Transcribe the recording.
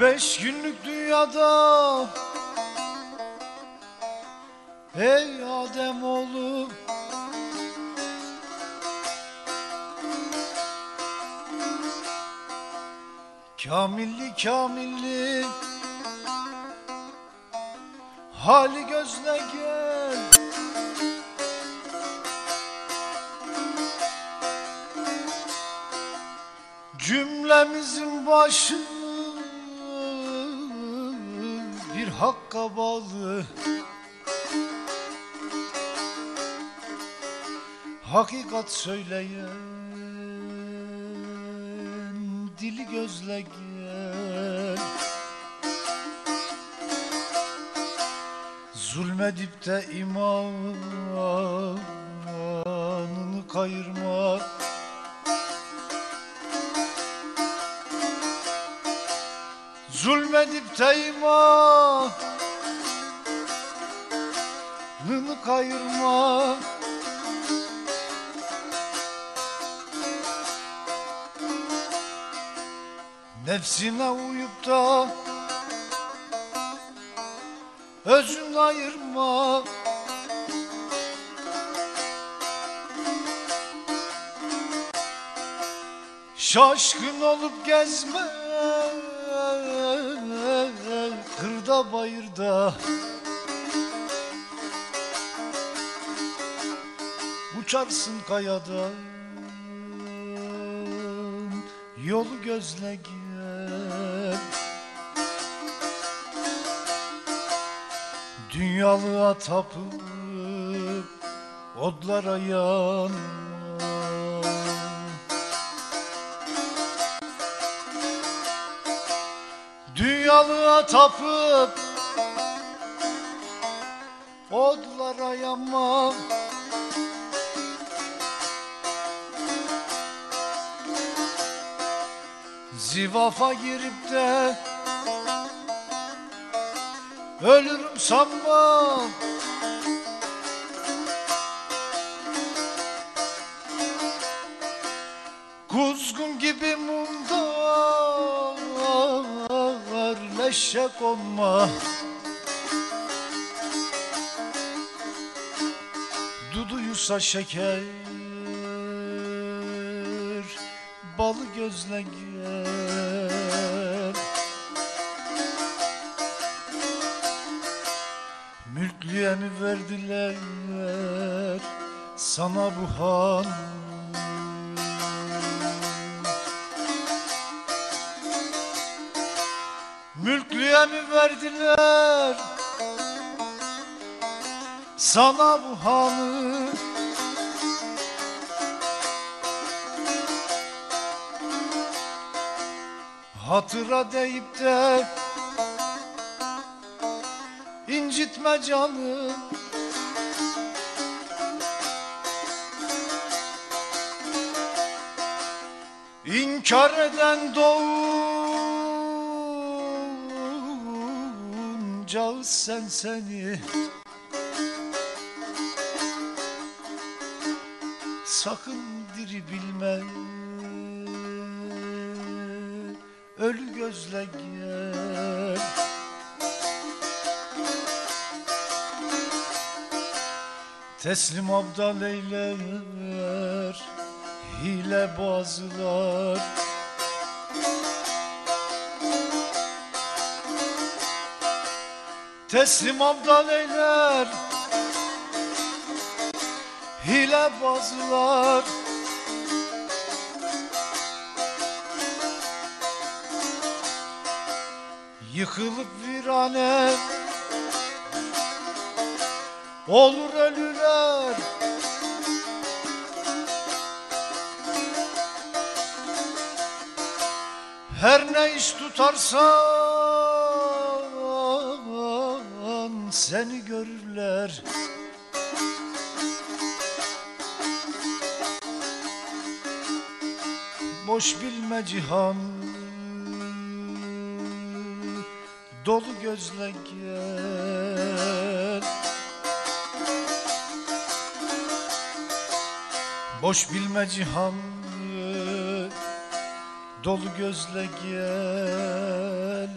Beş günlük dünyada. Ey Adem oğlu Kamilli kamilli. Hali gözle gel. Cümlemizin başı hakka bağlı. Hakikat söyleyen dili gözle gel Zulmedip de imanını kayırma Zulmedip de imanını kayırma. Nefsine uyup da Özün ayırma. Şaşkın olup gezme Kırda bayırda. Uçarsın kayadan. Yolu gözle gel Dünyalığa tapıp Odlara yanma Dünyalığa tapıp Odlara yanma Zivafa girip de Ölürüm sanma Leşe konma Duduysa şeker Balı gözle gel Mülklüye mi verdiler Sana bu han Mülklüye mi verdiler? Sana bu hanı Hatıra deyip de incitme canım. İnkar eden doğunca sen seni. Sakın diri bilme. Ölü gözle gel. Teslim abdal eyler Hile bazılar Teslim abdal eyler. Hile bazılar. Yıkılıp virane. Olur ölüler. Her ne iş tutarsan Seni görürler. Boş bilme cihan. Dolu gözle gel. Boş bilme cihan. Dolu gözle gel